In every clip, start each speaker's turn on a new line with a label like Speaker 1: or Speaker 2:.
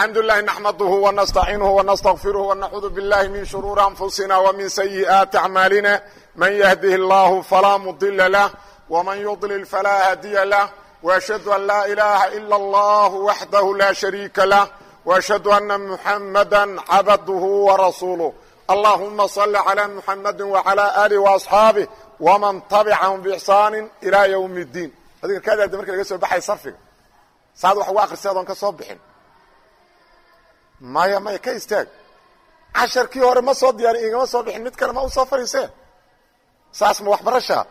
Speaker 1: الحمd لله نحمده ونستعينه ونستغفره ونعوذ بالله من شرور أنفسنا ومن سيئات أعمالنا من يهده الله فlا مضل لh ومن يضلل فlا هdي لh وأشhهد أن لا إلaهa إلا الله وحده لا شhريكa لh وأشhهد أن محمدا عبده ورسوله اللهم صل على محمد وعلى آله وأصحاaبه ومن تبعهم بإحسان إلى يوم الدين adga kd mark laga soo baxay sariga saad wax uga akrisay adoon ka maya maya ka istaag. Casharkii hore ma soo diyaarin igama soo bixin mid kale ma u soo fariisee saas ma waxbarashaa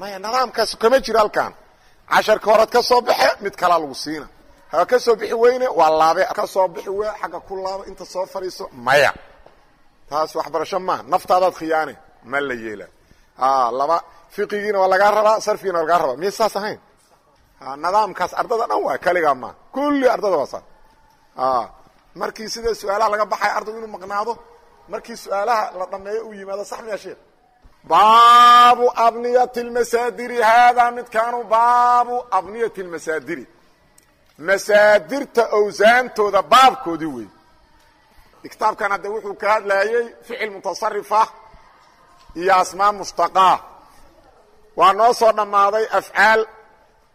Speaker 1: maya nidaamkaas kama jiro halkan casharkii horead ka soo baxe mid kalaa lagu siina. Ha ka soo bixi weyne waa laabe. Ka soo bixi we xagga ku laabo inta soo fadhiiso maya. Taas waxbarasho maaha naftaadaad khiyaane ma la yeela laba fiqigiina waa lagaa rabaa sarfigiina waa lagaa rabaa. Miya saas ahayn nidaamkaas ardada dhan waa kaligaa maa kulli ardada waa saas markii sida su'aalaha laga baxay ardaygu inuu maqnaado markii su'aalaha la dhameeyo uu yimaado sax miya sheekh baabu abniyati lmasaadiri haadaa midkaanu baabu abniyati lmasaadiri masaadirta awsaantooda baabkoodii wey kitaabkan hadde wuxuu ka hadlayey ficil mutasarifa iyo asmaa mushtaqaa waa noo soo dhammaaday afcaal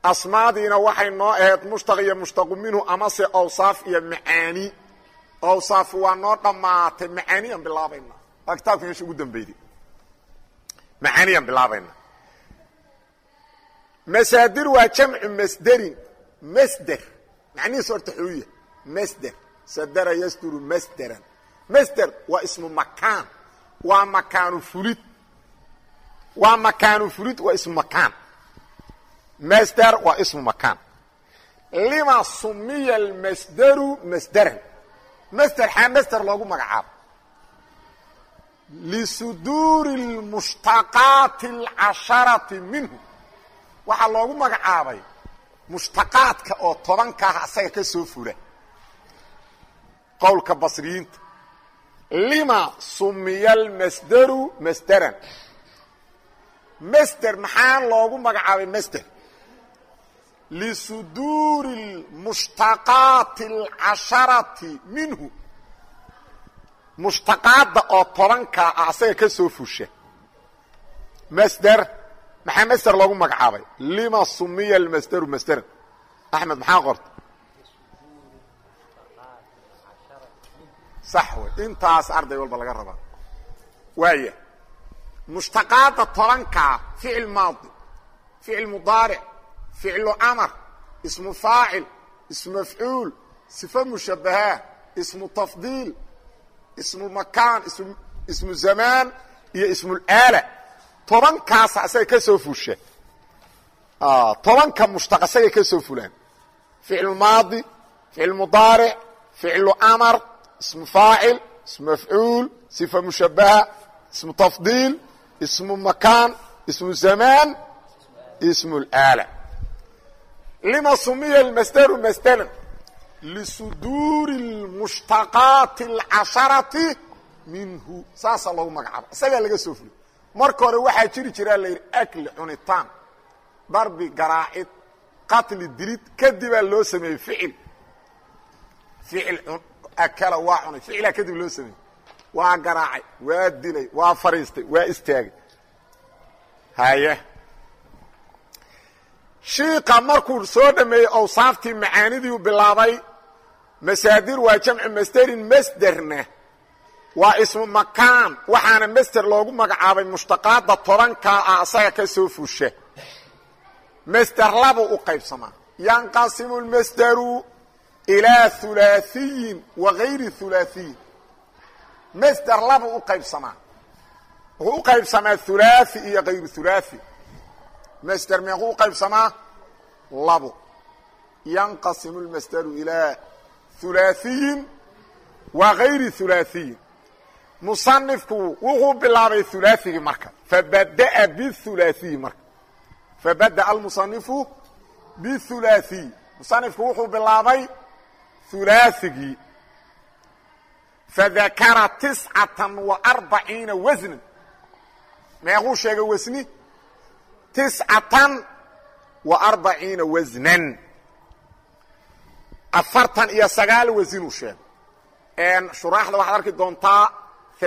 Speaker 1: asmaadiina waxay noo ahayd mushtaq iyo mushtaqu minhu amase awsaaf iyo macaani. Awsaaf waa noo dhammaatay. Macaaniyaan bilaabayna waa kitaabka meesha ugu dambeyday macaaniyaan bilaabayna masaadir waa jamcu masderin masder. Macnihiisa horta xuuya masder. Sadara yasduru masderan. Masder waa ismu makaan. Waa makaanu fulid waa makaanu fulid waa ismu makaan masder waa ismu makaan. Lima sumiya almasderu masderan masder xaa masder loogu magacaabo lisuduuri lmushtaqaati alcasharati minhu. Waxaa loogu magacaabay mushtaqaadka oo tobankaah asaga ka soo fula qowlka basriyiinta. Lima sumiya almasderu masderan masder maxaa loogu magacaabay masder lisuduuri lmushtaqaati alcasharati minhu mushtaqaadda oo tobankaa ah asaga ka soo fusha masder maxaa masder loogu magacaabay lima sumiya almasderu masderan axmed maxaa qorta sax wey intaas arday walba laga rabaa waaya mushtaqaadda tobankaa ficil maadi ficil mudaaric ficlu amar ismu faacil ismu mafcuul sifo mushabahaa ismu tafdiil ismu makaan ismu zamaan iyo ismulaala tobankaas asaga ka soo fusha tobanka mushtaq asagay ka soo fulaan ficlu maadi ficil mudaaric ficlu amar ismu faacil ismu mafcuul sifa mushabaha ismu tafdiil ismu makaan ismu zamaan ismu laala lima sumiya almasderu masderan lisuduuri lmushtaqaati alcasharati minhu saasaa loogu magacaaba isagaa laga soo fuliy marka hore waxaa jiri jiraa la yidhi akli cunitaan darbi garaacid qatli dilid kadibaa loo sameeyey ficil ficil akala waa cunay ficilaa kadib loo sameeyey waa garaacay waa dilay waa fariistay waa istaagay haye shiiqa markuu soo dhameeyey awsaaftii macaanidiiu bilaabay masaadir waa jamcu masderin masderna. Waa ismu makaan waxaana masder loogu magacaabay mushtaqaadda tobanka ah asaga ka soo fuusha masder labu u qaybsamaa yanqasimu lmasderu ilaa ulaaiyin wa gayri ulaaiyin masder labu u qaybsamaa wuxuu u qaybsamaa ulaai iyo hayru ulaai masder meequu u qaybsamaa labo yanqasimu lmasderu ilaa hulaaثiyin wa gayri hulaaثiyin musanifku wuxuu bilaabay hulaaثigii marka fabada'a bihulaaثiyi marka fabada'a almusanifu bihulaaثiyi musanifku wuxuu bilaabay hulaaثigii fadakara tiscatan wa arbaciina wasnan meequu sheegay wasni tiscatan wa arbaciina wasnan afartan iyo sagaal wasinuu sheegay shuraaxda waxaad arki doontaa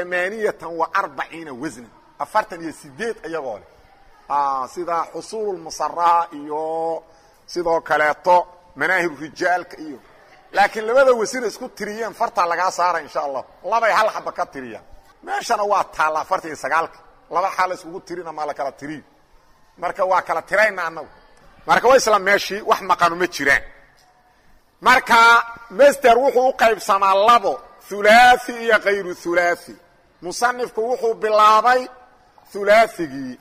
Speaker 1: amaaniyatan wa arbaciina wasnan afartan iyo sideed iyagoo leh. Sida xusuululmusaraha iyo sidoo kaleeto manaahiru rijaalka iyo. Laakiin labada wasina isku tiriyeen fartaa lagaa saara insha allah. Labay hal xaba ka tiriyaan. Meeshana waa taalla afartan iyo sagaalka. Laba xaal iskugu tirina maa la kala tiriy marka waa kala tirayna annagu. Marka waa isla meeshii wax maqanu ma jiraan. Marka master wuxuu u qaybsamaa labo ulaai iyo kayru ulaai musanifku wuxuu bilaabay ulaaigii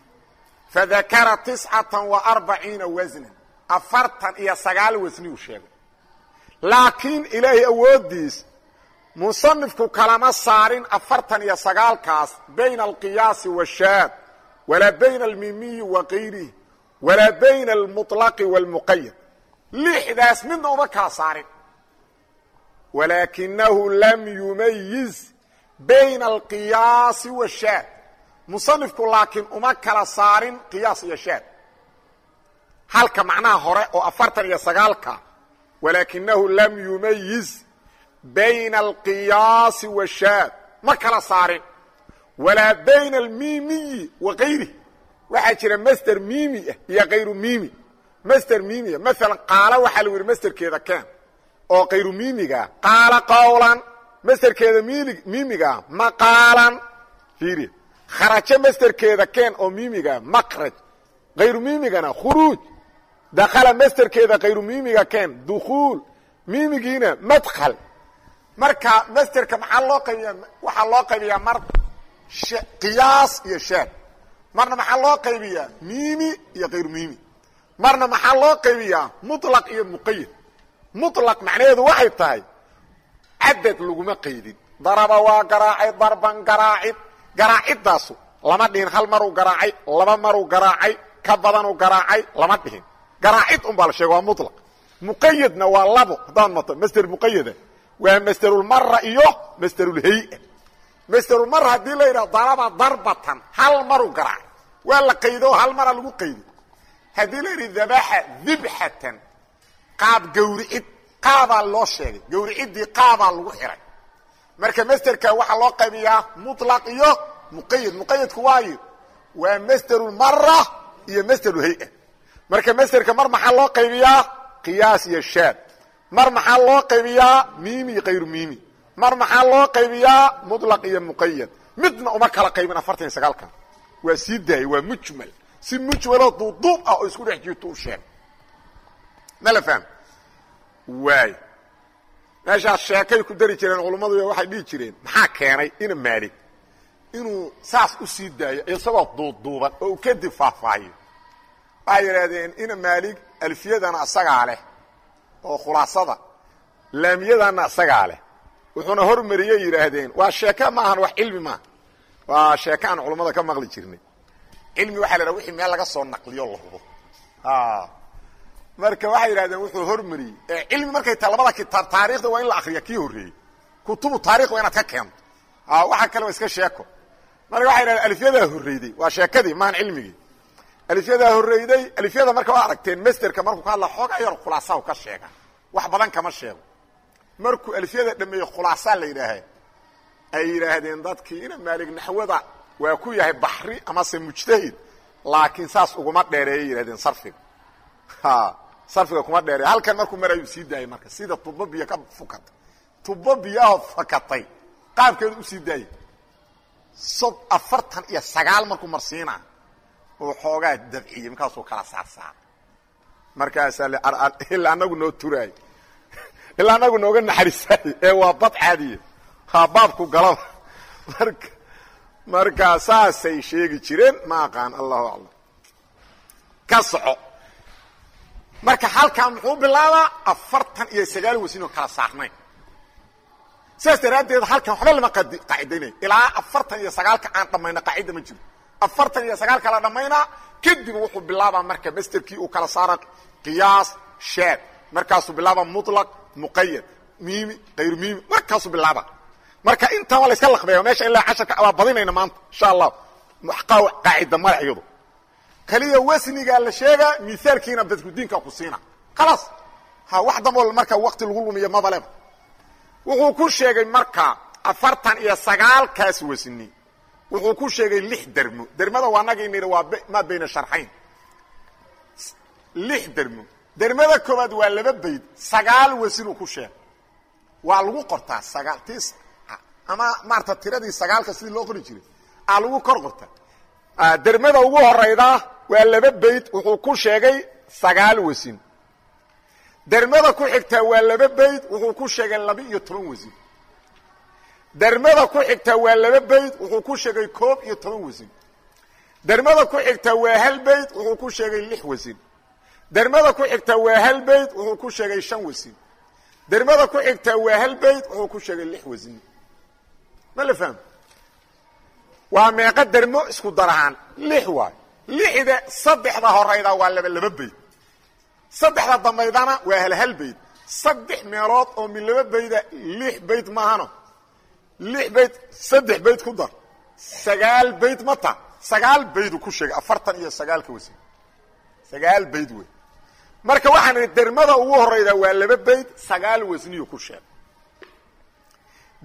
Speaker 1: fadakara tiscatan wa arbaciina wasnan afartan iyo sagaal wasniyuu sheegay. Laakiin ilaahay awooddiis musanifku kalama saarin afartan iyo sagaalkaas bayna alqiyaasi washaad walaa bayna almimiyi wa kayrihi walaa bayna almuطlaqi wاlmuqayad lixdaas midna uma kala saarin walaakinahu lam yumayiz bayna alqiyaasi washaad musanifku laakiin uma kala saarin qiyaas iyo shaad halka macnaha hore oo afartan iyo sagaalka walaakinahu lam yumayiz bayna alqiyaasi washaad ma kala saarin walaa bayna almiimiyi wa kayrihi waxaa jira master miimi ah iyo kayru miimi. Master miimiya maalan qaala waxaa lagu yidhi masterkeeda keen oo kayru miimigaa qaala qawlan masterkeeda miimigaa maqaalan. Fiiriya kharajo masterkeeda keen oo miimigaa makraj. Kayru miimigana khuruuj. Dakhala masterkeeda kayru miimiga keen dukhuul. Miimigiina madkhal. Marka masterka maxaa loo qaybiyaa? Waxaa loo qaybiyaa mar qiyaas iyo shaad marna maxaa loo qaybiyaa? Miimi iyo kayr miimi. Marna maxaa loo qaybiyaa? Mulaq iyo muqayad mulaq macnaheedu waxay tahay cadad laguma qaydin. Daraba waa garaacay darban garaacid. Garaaciddaasu lama dhihin hal maruu garaacay laba maruu garaacay ka badanuu garaacay lama dhihin. Garaacid unbaa la sheega waa mulaq muqayadna waa labo haddaad mato masder muqayada waa masderulmara iyo masderulhay masterulhay-a masterulmara haddii la yidhaho daraba darbatan hal maruu garaacay waa la qaydo hal mara lagu qaydo haddii la yidhi dabaxa dibxatan qaab gawricid qaabaa loo sheegay. Gawriciddii qaabaa lagu xiray. Marka masterka waxaa loo qaybiyaa muطlaq iyo muqayad muqayadku waayo waa masterulmara iyo masterulhay-a marka masterka mar maxaa loo qaybiyaa? Qiyaas iyo shaad. Mar maxaa loo qaybiyaa? Miimi iyo kayru miimi mar maxaa loo qaybiyaa? Muطlaq iyo muqayad midna uma kala qaybin afartan iyo sagaalkan. Waa sii daayay waa mujmal. Si mujmaloo duuduub ah oo isku dhex jirto u sheeg. Ma la fahm waay. Meeshaas sheekay ku dari jireen culummadu waxay dhihi jireen maxaa keenay ina maalig inuu saas u sii daayo isagoo duuduuban oo u kadib faahfaahiyo waxay yidhaahdeen ina maalig alfiyadana isagaa leh oo khulaasada laamiyadana isagaa leh wuxuuna hormariyey yidhaahdeen waa sheeke maahan wax cilmi maaha waa sheeke aan culummada ka maqli jirnay. Cilmi waxa la dhaha wixii meel laga soo naqliyo la hubo. Marka waxay yidhahdeen wuxuu hormariyey. Cilmi markay tahay labada kitaab taarikhda waa in la akriya kii horreeyey. Kutubu taarikh waa inaad ka keento. Waxa kale waa iska sheeko. Marka waxay yidhahdeen alifyadaa horreyday waa sheekadii maahan cilmigii. Alifyadaa horreyday alifyada marka waa aragteen masterka markuu ka hadla xooga yar khulaasahu ka sheega. Wax badan kama sheego markuu alifyada dhameeyey khulaasaa la yidhaaha ay yidhaahdeen dadkii ina maalig naxwada waa ku yahay baxri amase mujtahid. Laakiin saas uguma dheereeyay yidhahdeen sarfiga. Sarfiga kuma dheereey halkan markuu marayuu sii daayay marka. Sida tubo biyo ka fukatay tubo biyaho fakatay. Qaabkeedu u sii daayay. Sob afartan iyo sagaal markuu marsiina oo xoogaa dabciyey markaasuu kala saarsaara markaasaa ilaa anagu noo turaay ilaa anagu nooga naxariisaay. Ee waa bad caadiya ha baabku galaba marka markaa saasay sheegi jireen ma aqaan allahu aclam. Ka soco. Marka halkaa muxuu bilaabaa afartan iyo sagaal wasin oo kala saarnayn sidaas daraaddeed halkan waxba lama qaacidaynay. Ilaa afartan iyo sagaalka aan dhammayna qaacida ma jiro. Afartan iyo sagaalka la dhammaynaa kadib wuxuu bilaabaa marka masterkii uu kala saara qiyaas shaad markaasuu bilaaba muطlaq muqayad miimi kayru miimi markaasuu bilaaba. Marka intan waa la iska laqbeeya meesha ilaa casharka waa badinayna maanta insha allah qaacida male iyado keliya wasnigaa la sheegaa miaalkiina badkudiinka ku siina. Khalaas ha wax damboo marka wakti lagu lumiyo mabaleba wuxuu ku sheegay marka afartan iyo sagaalkaas wasni. Wuxuu ku sheegay lix dermo dermada waa nidhi waa maa bayna sharxayn. Lix dermo dermada koowaad waa laba bayd sagaal wasinuu ku sheegay waa lagu qortaa sagaal tis ama maarata tiradii sagaalka sidii loo qori jiray aa lagu kor qorta. Dermada ugu horayda waa laba bayd wuxuu ku sheegay sagaal wasin dermada ku xigtaa waa laba bayd wuxuu ku sheegay laba iyo toban wasin dermada ku xigtaa waa laba bayd wuxuu ku sheegay koob iyo toban wasin dermada ku xigtaa waa hal bayd wuxuu ku sheegay lix wasin dermada ku xigtaa waa hal bayd wuxuu ku sheegay shan wasin. Dermada ku xigtaa waa hal bayd wuxuu ku sheegay lix wasin. Ma la fahmo waa meeqa dermo isku dar ahaan. Lix waayo lixda saddexda horayda waa laba laba bayd saddexda dambaydana waa hal hal bayd saddex meelood oo min laba bayda lix bayd maahano lix bayd saddex bayd ku dar. Sagaal bayd ma ta. Sagaal baydu ku sheegay afartan iyo sagaalka wasin. Sagaal bayd wey marka waxaan dermada ugu horayda waa laba bayd sagaal wasniyu ku sheegay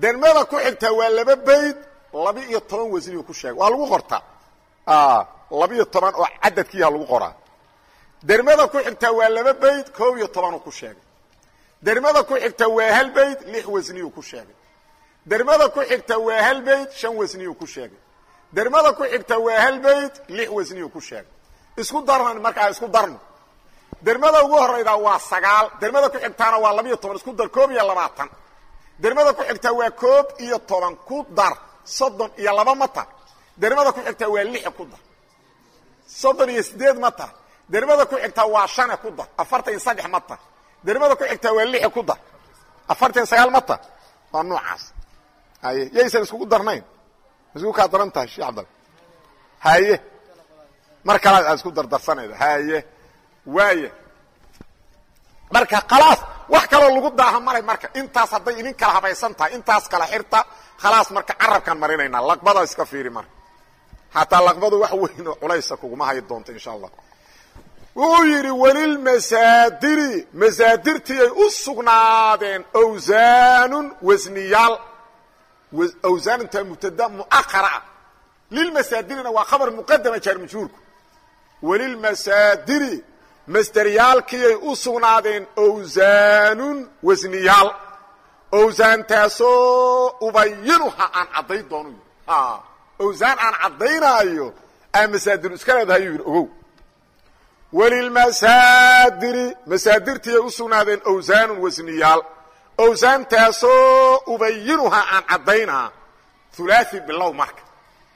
Speaker 1: dermada ku xigtaa waa laba bayd laba iyo toban wasniyu ku sheegay waa lagu qortaa laba iyo toban oo cadadkiiha lagu qoraa. Dermada ku xigtaa waa laba bayd koob iyo tobanuu ku sheegay dermada ku xigta waa hal bayd lix wasniyuu ku sheegay dermada ku xigta waa hal bayd shan wasniyuu ku sheegay dermada ku xigta waa hal bayd lix wasniyuu ku sheegay isku darnan markaa isku darno dermada ugu horayda waa sagaal. Dermada ku xigtaana waa laba iyo toban isku dar koob iyo labaatan. Dermada ku xigta waa koob iyo toban ku dar soddon iyo laba mata dermada ku xigta waa lix ku dar. Soddon iyo sideed mata dermada ku xigta waa shane ku dar. Afartan iyo saddex mata dermada ku xigta waa lix ku dar. Afartan iyo sagaal mata waa noocaas. Haye yaysan iskugu darnayn. Isku kaa daran tahay shee cabdal. Haye. Mar kalaad aad isku dardarsanayda haye waaya marka khalaas wax kaloo lagu daaha maray marka intaas hadday idin kala habaysan tahay intaas kala xirta khalaas marka carabkaan marinaynaa laqbada iska fiiri marka xataa laqbadu wax weyn oo culaysa kuguma hayi doonto insha allah. Wuxuu yidhi welilmasaadiri masaadirtiiyay u sugnaadeen awsaanun wasniyaal. Awsaan intaa mubtada mu'ahara ah lilmasaadirina waa khabar muqadama jaar majhuurku welilmasaadiri masderyaalkiiyay u sugnaadeen awsaanun wasniyaal. Awsaantaasoo ubayinuha aan cadday doono awsaan aan caddaynaayo aa masaadir iska leedahay yuu yidhi ogow. Welilmasaadiri masaadirtiiyay u sugnaadeen awsaanun wasniyaal. Awsaantaasoo ubayinuha aan caddaynaa. Ulaai bilow marka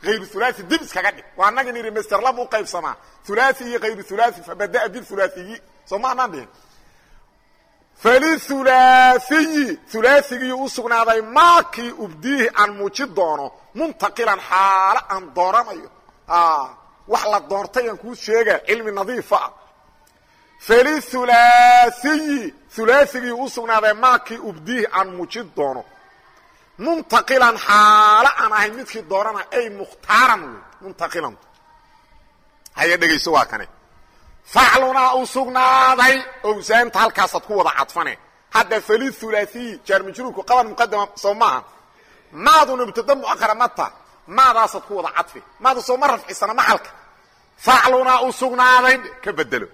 Speaker 1: ayru ulaai dib iskaga dhig. Waa anagin idhi master lab u qaybsamaa ulaai iyo ayru ulaai fabada'a biulaaiyi soo ma anaan dhihin? Faliulaaiyi ulaaigii u sugnaaday maakii ubdiihi aan muuji doono muntaqilan xaalo aan dooranayo wax la doortay aan kuu sheega cilmi nadiifa. Ah faliulaaiyi ulaaigii u sugnaaday maakii ubdiihi aan muujin doono muntaqilan xaalo aan ahay midkii doorana ay mukhtaaran wey muntaqilantu haya dhegayso waa kane faclunaa u sugnaaday owsaanta halkaasaad ku wada cadfane. Hadda faliulaaiyi jaarmajruurku qabar muqadama soo maaha. Maaduna mubtada muahara mata maadaasaad ku wada cadfi. Maada soo ma rafcisana maxalka faclunaa u sugnaaday ka bedelo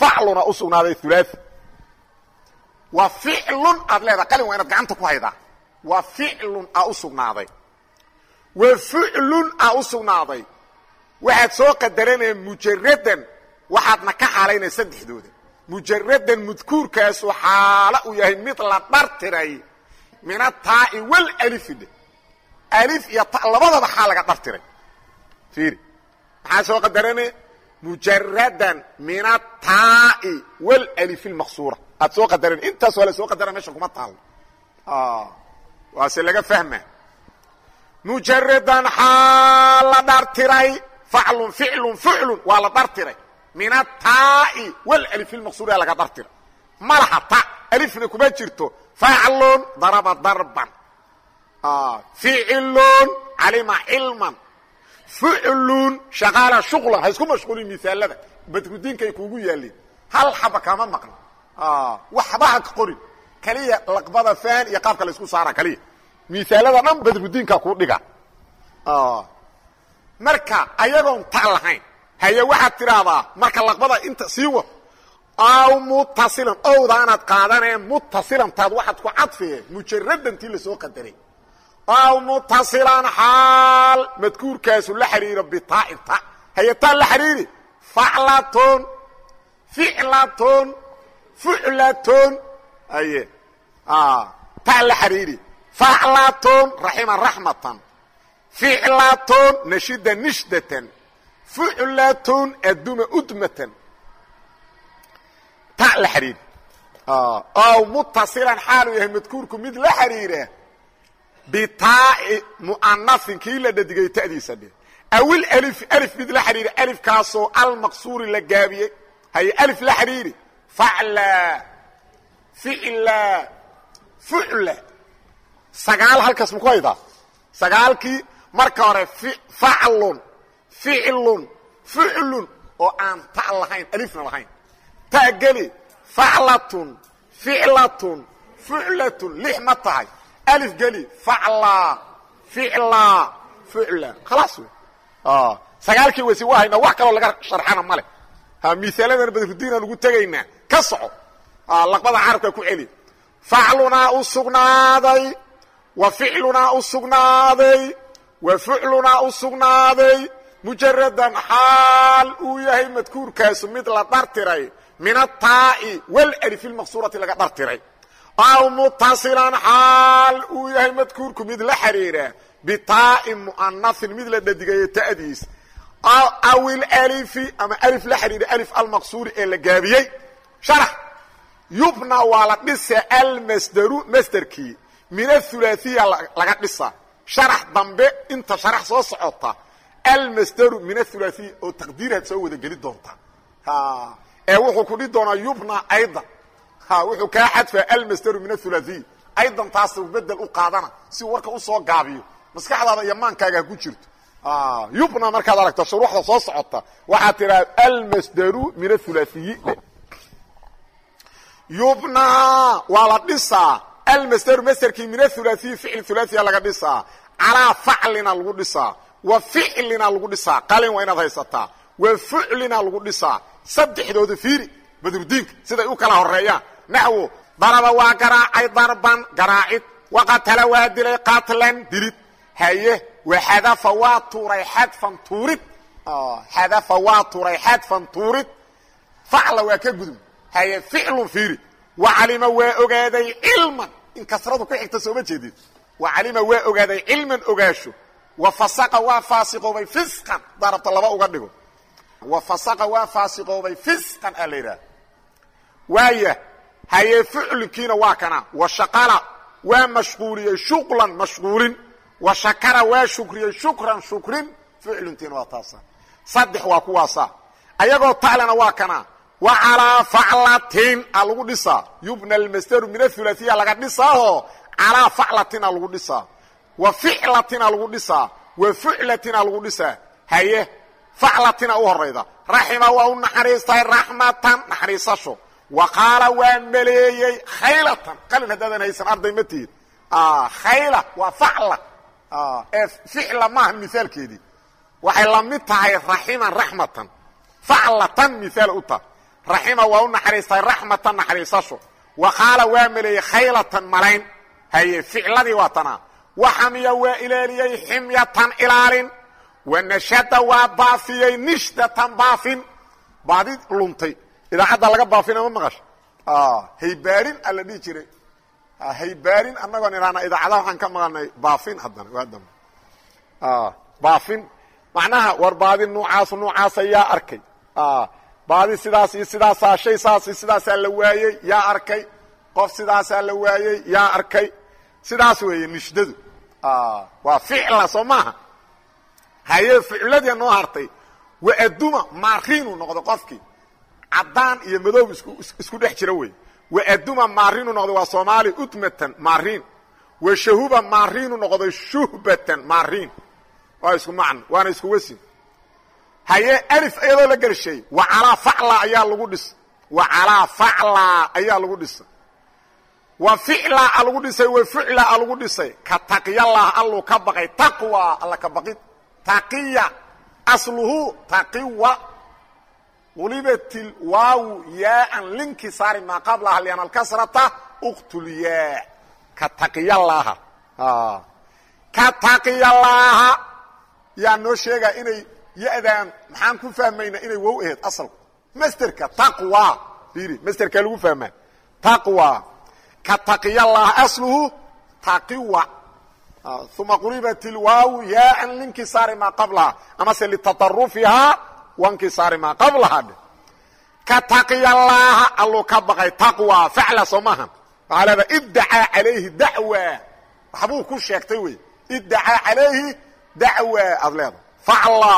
Speaker 1: faclunaa u sugnaaday ulaai waa ficlun aad leedaha qalin waa inaad gacanta ku haydaa waa ficlun aa u sugnaaday. Wa ficlun aa u sugnaaday. Waxaad soo qadaranaya mujaradan waxaadna ka xaalaynaya saddexdooda mujaradan mudkuurkaasu xaalo uu yahay mid la dhartiray min ataa'i walifidhe alif iyo ta labadaba xaa laga dhartiray. Fiiri. Maxaa soo qadarane mujaradan min ataa'i walalifi lmaqsuura aad soo qadaran intaas waa la soo qadara meesha kuma taalo waase laga fahma mujaradan xaa la dhartiray faclun ficlun ficlun waa la dhartiray min ataa'i walalifi lmaqsuura laga dhartiray ma laha ta alifna kuma jirto faclun daraba darban ficilun calima cilman ficlun shaqaala shuqlan ha isku mashquulin misaalada badrudiinkay kuugu yaalin hal xaba kama maqno waxba ha qorin kaliya laqbada fahan iyo qaabka la isku saara kaliya. Miaalada dhan badrudiinka kuu dhiga. Marka ayagoon ta lahayn haye waxaad tidhaahdaa marka laqbada inta sii wad aw mutasilan owdaanaad qaadanee mutasilantaad waxaad ku cadfiye mujaradantii la soo qadaray. Aw mutasilan xaal madkuurkaasu la xiriiro bitaain ta haye taa la xiriiri faclatun ficlatun fuclatun aye taa la xiriiri faclatun raximan raxmatan ficlatun nashida nishdatan. Fuclatun aduma udmatan. Ta la xiriiri aw mutasilan xaalu yahay madkuurku mid la xiriira bitaaci mu'anasin kii la dhadigay ta'diisa dhe awil alif alif mid la xiriira alifkaasoo almaqsuuri la gaabiyey. Haye alif la xiriiri facla ficla fucla sagaal halkaas maku haydaa sagaalkii marka hore faclun ficlun fuclun oo aan ta lahayn alifna lahayn. Ta geli faclatun ficlatun fuclatun lix ma tahay. Alif geli facla ficla fucla khalaas wey. Sagaalkii wasi waa haynaa wax kaloo laga sharxana male miaaladan badrudiina lagu tegaynaa ka soco. Laqbada carabka ku celi faclunaa u sugnaaday wa ficlunaa u sugnaaday wa fuclunaa u sugnaaday. Mujaradan xaal uu yahay madkuurkaasu mid la dhartiray min ataa'i walalifi lmaqsuurati laga dhartiray aw mutasilan xaal uu yahay madkuurku mid la xiriira bitaain mu'anasin mid la dhadigayo ta'diis. Aw ilalifi ama alif la xiriira alif almaqsuuri ee la gaabiyey. Sharax yubna waa la dhisa almasdaru masderkii min athulaaiya laga dhisa sharax dambe inta sharax soo socota almasdaru min athulaaiya oo taqdiiraad soo wada geli doonta. Ee wuxuu ku dhihi doonaa yubna aydan. Wuxuu kaa xadfaa almasdaru min athulaaiya aydan taas bedel u qaadana si warka u soo gaabiyo. Maskaxdaada iyo maankaaga ha ku jirto. Yubna markaad aragto shuruuxda soo socota waxaad tidhaha almasdaru min athulaaiyi yubna waa la dhisaa almasdaru masderkii min athulaaiyi ficil thulaaiya laga dhisaa calaa faclina lagu dhisaa wa ficlina lagu dhisaa qalin waa inaad haysataa wa fuclina lagu dhisaa saddexdooda fiiri badrudiinka siday u kala horeeyaan naxwo daraba waa garaacay darban garaacid waqatala waa dilay qatlan dilid haye waxadafa waa tuuray xadfan tuurid xadafa waa tuuray xadfan tuurid facla waa ka gudub haye ficlun fiiri. Wacalima waa ogaaday cilman. In kasradu ku xigta sooma jeedid wacalima waa ogaaday cilman ogaasho. Wa fasaqa waa faasiqoobay fisqan. Darabta laba uga dhigo. Wa fasaqa waa faasiqoobay fisqan aa la yidhaha waaya haye ficlinkiina waa kana. Wa shaqala waa mashquuliyey shuqlan mashquulin. Wa shakara waa shukriyey shukran shukrin. Ficlintiina waa taasa saddex waa kuwaasa ayagoo ta'lena waa kana wa calaa faclatin a lagu dhisaa yubna almasdaru min athulaaiya laga dhisaaho calaa faclatina lagu dhisaa wa ficlatina lagu dhisaa wa fuclatina lagu dhisaa haye faclatina u horayda raxima waa u naxariistay raxmatan naxariisasho. Wa qaala waa maleeyey khaylatan. Qalin haddaadan haysan arday ma tihid. Khayla waa facla ee ficla maaha mithaalkeedii. Waxay la mid tahay raximan raxmatan. Faclatan mithaal u tahay raxima waa u naxariistay raxmatan naxariisasho wa qaala waa maleeyey khaylatan malayn haye ficladii waa tanaa waxamiya waa ilaaliyey ximyatan ilaalin. Wanashada waa baafiyey nishdatan baafin. Baadi luntay. Idaacadda laga baafina ma maqasho haybaarin a la dhihi jiray haybaarin annagoon idhaana idaacadaha waxaan ka maqalnay baafin haddana waa dambe. Baafin. Macnaha war baadi nuucaas nuucaasa yaa arkay baadi sidaas iyo sidaasaa shay saas iyo sidaasaa la waayey yaa arkay. Qof sidaasaa la waayey yaa arkay. Sidaas weeye nishdadu waa ficla soo maaha. Haye ficladii noo hartay. Wa aduma maariinu noqdo qofkii. Caddaan iyo madoob isku dhex jira wey wa aduma maariinu noqdo waa soomaali udmatan maariin. Wa shahuba maariinu noqdo shuhbatan maariin. Waa isku macno waana isku wasin haye alif iyadoo la gelshay wa calaa facla ayaa lagu dhis. Wa calaa faclaa ayaa lagu dhisay wa ficlaa a lagu dhisay wa ficlaa a lagu dhisay. Ka taqyalah alluu ka baqay. Taqwa alla ka baqid. Taqiya asluhu taqiwa. Qulibatil waawu yaaan linkisaari maa qablaha liana alkasrata uktulyaa ka taqiyallaaha. Ka taqiyallaaha. Yaa noo sheegaa inay ya-daan maxaan ku fahmayna inay wow aheyd asalku masterka taqwa fiiri masterkaa lagu fahmaa taqwa ka taqiyallaaha asluhu taqiwa uma qulibat ilwaawu yaaan linkisaari maa qablaha amase litatarufihaa wankisaari maa qablaha dhe ka taqiyallaaha alluu ka baqay taqwa facla soo maahan waxaa leedaha iddacaa calayhi dacwa waxbuu ku sheegtay wey iddacaa calayhi dacwa aad leedahay facla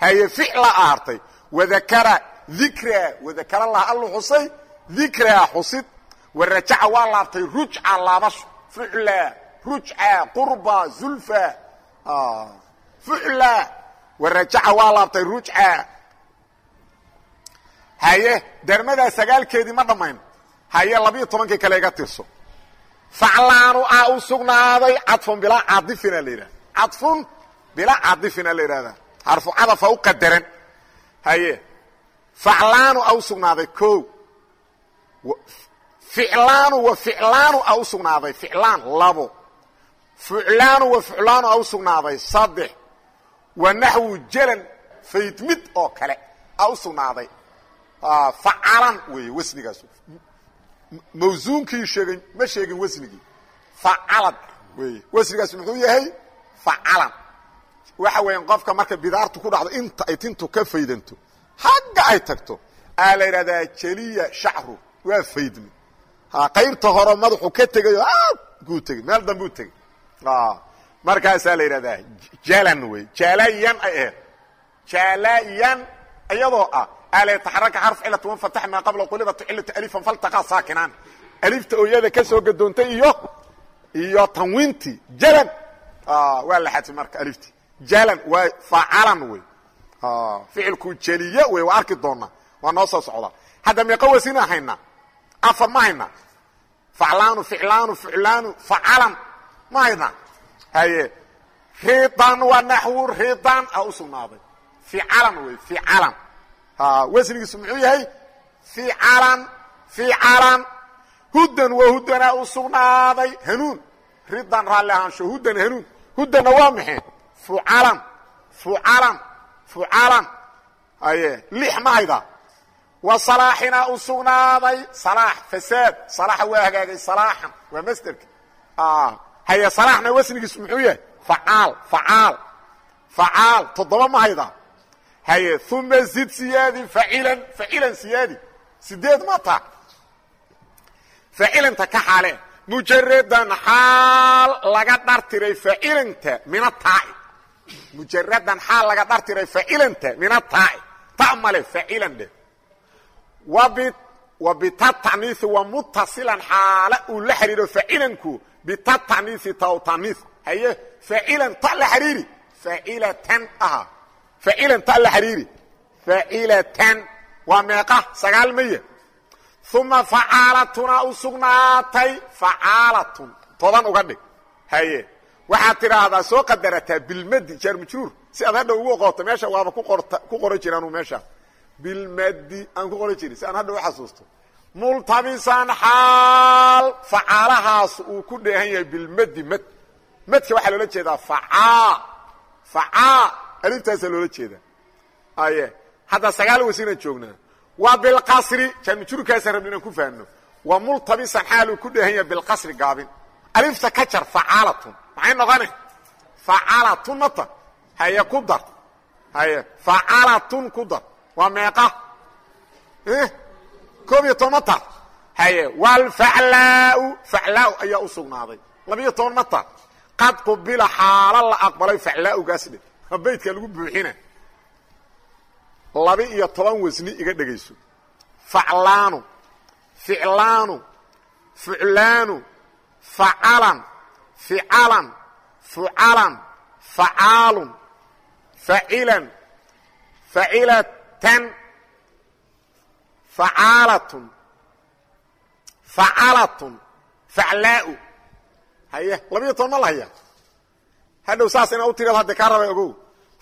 Speaker 1: haye ficla a hartay wadakara dikra wadakarallaha allu xusay dikraa xusid. Warajaca waa laabtay rujca laabasho fucla rujca qurba zulfa fucla warajaca waa laabtay rujca haye dermadaa sagaalkeedii ma dhammayn. Haye labiiyo tobankii kale iga tirso. Faclaanu a u sugnaaday cadfun bilaa caadifina la yidhahda cadfun bilaa caadifina la yidhahda xarfu cadafa u qadaran. Haye faclaanu a u sugnaaday ko ficlaanu wa ficlaanu a u sugnaaday ficlaan labo. Fuclaanu wa fuclaanu a u sugnaaday saddex. Wa naxwu jalan faydmid oo kale a u sugnaaday. Facalan weeye wasnigaas mawsuunkii sheegay ma sheegin wasnigii. Facalad weeye. Wasnigaas muxuu yahay? Facalan waxa weeyaan qofka marka bidaartu ku dhacdo inta ay tintu ka faydanto xagga ay tagto aa la yidhahdaa jeliya shacru waa faydmi qaybta hore madaxu ka tegayo kuu tegey meel dambuu tegey. Markaasaa la yidhahdaa jalan wey jalayan ay ahayd jalayan iyadoo ah taxaraka xarf cilatu wanfatax maa qabla qulibatu cilatu alifan faltaqaa saakinaan. Alifta ooyada ka soo gadoontay iyo iyo tanwiintii jalan. Waa la xadfi marka aliftii jalan waa facalan wey. Ficilku jeliye wey waa arki doonaa. Waa noo soo socdaa hadda meeqa wasina haynaa afar ma haynaa faclaanu ficlaanu ficlaanu facalan ma haynaa haye ridan waa naxwu ridan a u sugnaaday. Ficalan wey ficalan wasnigiisu muxuu yahay? Ficalan ficalan hudan waa hudanaa u sugnaaday. Hanuun. Ridan raalli ahaansho hudan hanuun. Hudanna waa maxay fucalan fucalan fucalan aye lix ma hayda wa salaaxinaa u sugnaaday salaax fasaad salaaxa waa hagaagay salaaxan waa masderka. Haye salaaxna wasnigiisu muxuu yahay? Facaal facaal facaal toddoba ma hayda haye uma zid siyaadi facilan facilan siyaadi. Sideed ma taa. Facilanta ka xaale. Mujaradan xaal laga dhartiray facilanta mina taaci mujaradan xaal laga dhartiray facilanta mina taaci ta male facilan dheh wabi wa bita taniisi wa mutasilan xaala uu la xidhiiro facilanku bita taniisi taw taniis haye facilan ta la xiriiri facilatan aha facilan ta la xiriiri facilatan waa meeqa sagaal maya uma facaalatuna u sugnaatay facaalatun toban uga dhig haye waxaad tidhaahdaa soo qadarataa bilmadi jaar majruur si aad hadha ugu oqooto meesha waaba ku qoran jiraanu meesha. Bilmadi aan ku qoran jirin si aan hadha u xasuusto. Multabisan xaal facaalahaas uu ku dheehan yahay bilmadi mad. Madka waxaa loola jeedaa facaa facaa alintaasaa loola jeedaa. Aye hadda sagaal wasinaan joognaa. Waa bilqasri jaamijurkaasa rabni inaan ku fahanno. Waa multabisan xaaluu ku dheehan yahay bilqasri gaabin. Alifta ka jar facaalatun maxay noqone facaalatun mata haye ku dar. Haye facaalatun ku dar. Waa meeqa? Koob iyo toban mata haye walfaclaau faclaau ayaa u sugnaaday. Labiiyo toban mata qad qubila xaalo la aqbalay faclaaugaas dhe baydka lagu buuxina laba iyo toban wasni iga dhegayso. Faclaanu ficlaanu fuclaanu facalan ficalan fucalan facaalun facilan facilatan facaalatun facalatun faclaau. Haye labiyo toban ma la haya hadhow saas inaa u tirad hadde kaa raba ogow.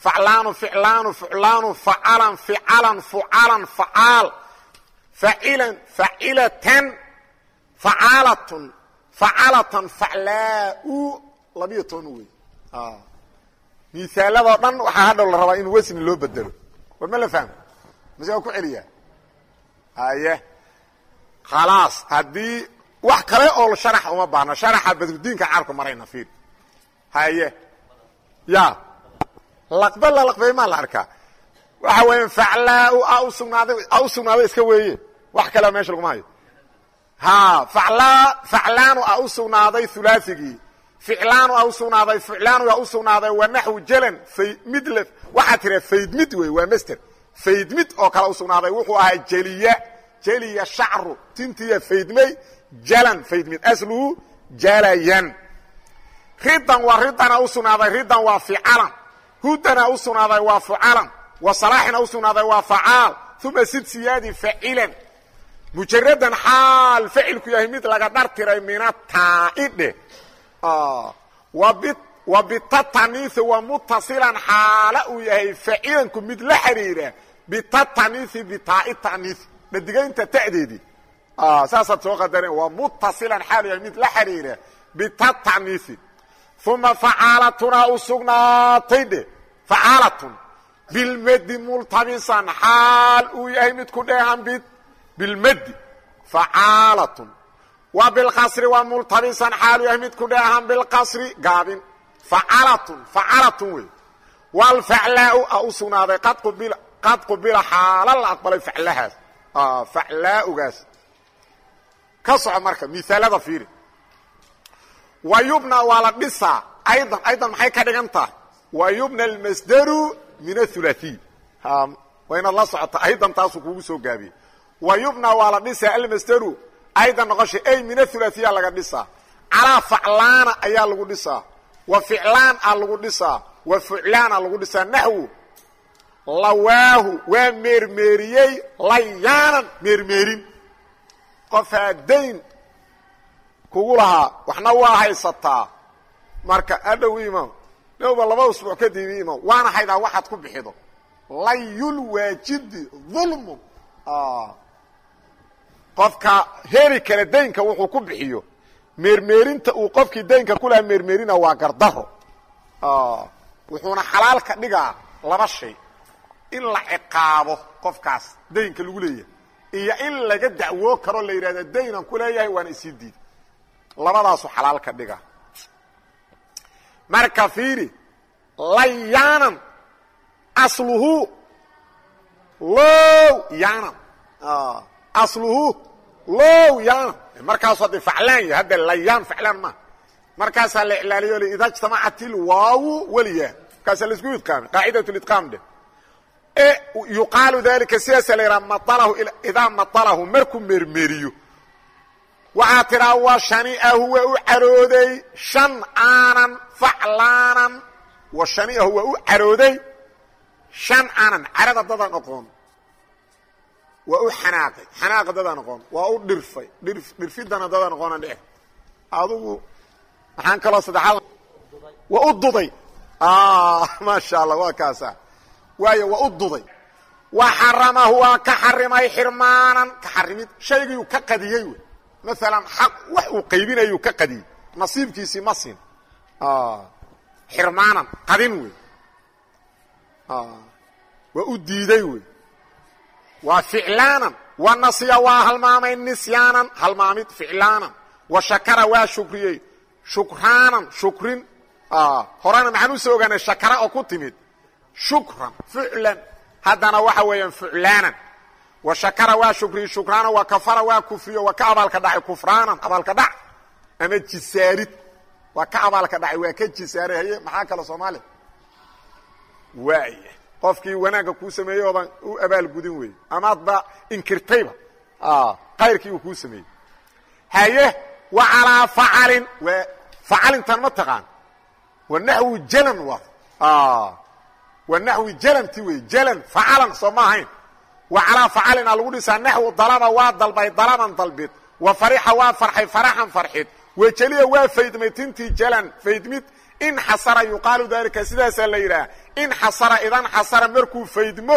Speaker 1: Faclaanu ficlaanu fuclaanu facalan ficalan fucalan facaal. Facilan facilatan facaalatun facalatan faclaau labiyo toban wey misaaladoo dhan waxaa hadhow la rabaa in wasni loo bedelo. War ma la fahmo? Mase waa ku celiyaa haye khalaas haddii wax kale oo sharax uma baahno sharaxa badrudiinka caarku marayna fiir haye ya. Laqbe la laqbey maa la arkaa. Waxa weya faclaau a usugnaaday a u sugnaaday iska weeye. Wax kalea meesha laguma hayo ha faclaanu a u sugnaaday hulaaigii ficlaanu a u sugnaaday ficlaanu a u sugnaaday waa naxwu jalan midl waxaa tira faydmid wey waa master. Faydmid oo kale u sugnaaday wuxuu ahaa jeliya jeliya shacru tintiya faydmay jalan faydmid asluhu jalayan. Ridan waa ridana u sugnaaday ridan waa ficalan hudana u sugnaaday waa fucalan wa salaaxina u sugnaaday waa facaal. Uma sid siyaadi facilan mujaradan xaal facilku yahay mid laga dhartiray mina taaidhe wa bitataniisi wa mutasilan xaala uu yahay facilanku mid la xiriira bitataniisi bitaai taniisi dhadigaynta ta'deedii saasaad soo qadareen waa mutasilan xaal yahay mid la xiriira bitataniisi uma facaalatuna u sugnaatay dhe facaalatun bilmedi multabisan xaal uu yahay mid ku dheehan bid bilmedi facaalatun wa bilqasri waa multabisan xaal uu yahay mid ku dheehan bilqasri gaabin facalatun facalatun wey walfaclaau a u sugnaaday qad qubila xaala la aqbalay faclahaas faclaaugaas ka soco marka miaalada fiiri wa yubna waa la dhisaa aydan aydan maxay ka dhigan tahay wa yubna almasdaru min athulaثiy waa inaad la socota aydan taasuu kugu soo gaabiyey wa yubna waa la dhisaa almasdaru aydan noqosha ay min athulaثiya laga dhisaa calaa faclaana ayaa lagu dhisaa wa ficlaan a lagu dhisaa wa fuclaana lagu dhisaa naxwu lawaahu waa meermeeriyey layaanan meermeerin. Qofaa dayn kugu lahaa waxna waa haysataa. Marka adhow imaam dhowba laba usbuuc kadib imaam waana haydaa waxaad ku bixido. Layulwaajidi dulmun qofka heli kale daynka wuxuu ku bixiyo. Meermeerinta uu qofkii daynka kulaha meermeerina waa gardaro. Wuxuuna xalaal ka dhigaa laba shay. In la ciqaabo qofkaas daynka lagu leeyahay iyo in laga dacwoo karo la yidhahda daynan ku leeyahay waana isii diid. Labadaasu xalaal ka dhiga marka fiiri layaanan asluhu low yaanan asluhu low yaanan markaasu hadda faclaan yahy hadda layaan faclaan maa markaasaa la iclaaliyo l ida jtamacat ilwaawu waliya markaasaa la isku idqaamay qaacidat lidqaam dheh e yuqaalu dalika sidaasa la yidhaha idaa maalahu markuu meermeeriyo waxaa tidhaa wa shaniahu waa u carooday shanaanan faclaanan. Wa shaniahu waa u carooday shan aanan. Carada dadaan oqoon waa u xanaaqay. Xanaaqa dadaan oqoon waa u dhirfay. Dhir dhirfidana dadaan oqoona dheh. Adugu maxaan kaloo saddexaad? Waa u duday. Maasha allah waa kaasa. Waayo waa u duday. Wa xaramahu waa ka xarimay xirmaanan. Ka xarimid shaygiiu ka qadiyey wey. Maalan xaq wax uu qaybinayuu ka qadiyey. Nasiibkiisii ma siin. Xirmaanan qadin wey. Waa u diiday wey waa ficlaanan wa nasiya waa halmaamay nisyaanan. Halmaamid ficlaanan wa shakara waa shukriyey. Shukraanan shukrin. Horena maxaan u soo ogaanay shakara oo ku timid. Shukran ficlan haddana waxa weeyaan fuclaanan wa shakara waa shukriye shukraana wa kafara waa kufriyo. Waa ka abaalka dhacay kufraanan. Abaalka dhac. Ama jisaarid. Waa ka abaalka dhacay waa ka jisaaray haye maxaa kale soomaaliya waaya qofkii wanaagga kuu sameeyey oodan u abaalgudin wey amaadba inkirtayba. Kayrkii uu kuu sameeyey. Haye wa calaa facalin facalintan ma taqaan. Wa naxwi jalan waa. Wa naxwi jalanti wey. Jalan facalan soo ma ahayn. Wa calaa facalina lagu dhisaa naxwu dalaba waa dalbay dalaban dalbid. Wa farixa waa farxay faraxan farxid. Wejeliya waa faydmay tintii jalan faydmid in xasara yuqaalu daalika sidaasaa la yidhaha in xasara idan xasara markuu faydmo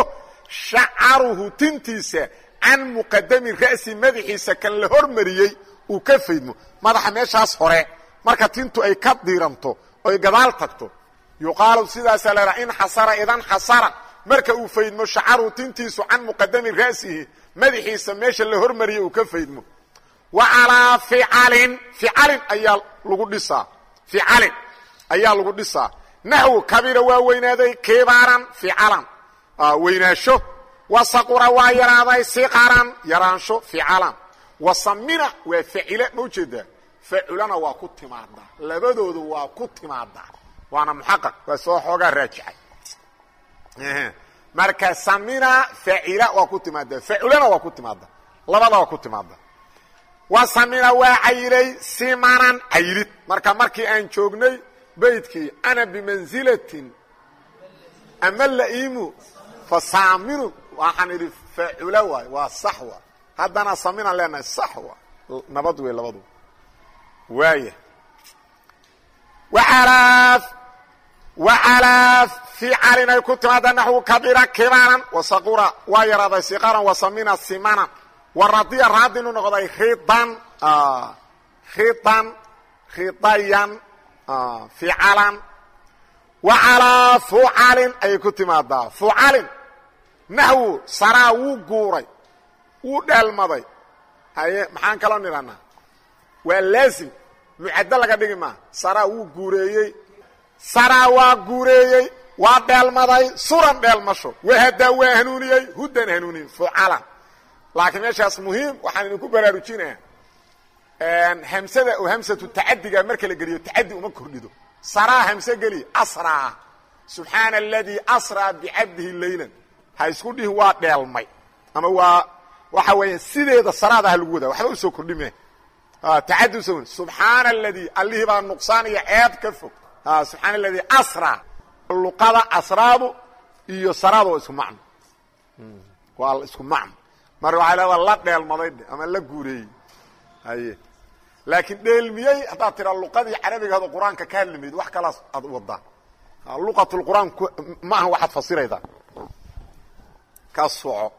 Speaker 1: shacaruhu tintiisa can muqadami ra'si madaxiisa kan la hormariyey uu ka faydmo. Madaxa meeshaas hore marka tintu ay ka diiranto oy gadaal tagto yuqaalu sidaasaa la yidhaha in xasara idan xasara marka uu faydmo shacaruhu tintiisu can muqadami ra'sihi madaxiisa meesha la hormariyey uu ka faydmo. Wa calaa ficalin ficalin ayaa lagu dhisaa ficalin ayaa lagu dhisaa. Naxwu kabira waa weynaaday kibaaran ficalan weynaasho wa saqura waa yaraaday siqaran yaraansho ficalan wa samina waa facile ma u jeedaa faculana waa ku timaadaa labadoodu waa ku timaadaa waana muxaqaq waa soo xoogaa raajixay marka samina facila waa ku timaadaa faculana waa ku timaadaa labada waa ku timaadaa wa samina waa cayilay simanan cayilid. Marka markii aan joognay baydkii ana bimanzilatin ama laimu fa saaminu waxaan idhi facula waay waa sax waay haddana saminan leenahay sax waa nabad wey labadu waaya wacalaa ficalin ay ku timaada naxwu kabira kibaaran wasaqura waa yaraaday siqaran wasamina simanan waradiya raadinu noqday ridan ridan ridayan ficalan. Wa calaa fucalin ayay ku timaadaa. Fucalin naxwu saraa wuu guuray. Wuu dheelmaday haye maxaan kaloo nidhanaa waa laazim. Mucaddo laga dhigi maa. Saraa wuu guureeyey. Saraa waa guureeyey. Waa dheelmaday suran dheelmasho wahadaa waa hanuuniyey. Hudan hanuuniye fucalan laakiin meeshaas muhiim waxaan idinku baraarujinaya hamsada oo hamsatu tacadiga marka la geliyo tacadi uma kordhido. Saraa hamse geli asraa subxaana aladii asraa bicabdihi laylan. Ha isku dhihin waa dheelmay. Ama waa waxa weeya sideeda saraada ha lagu wadaa. Waxba u soo kordhime. Tacadi uso subxaana aladii allihii baa nuqsaan iyo ceeb ka fog. Subxaana aladii asraa luqada asraadu iyo saraada waa isku macno. Waa isku macno. Marka waxay leedaa la dheelmaday ama la guureeyey. Haye laakiin dheelmiyey haddaad tiraa luqadii carabigaada qur'aanka ka hadlimayd wax kalaas aad wadaa luqatulqur'aan ma aha waxaad fasiraydaa. Ka soco.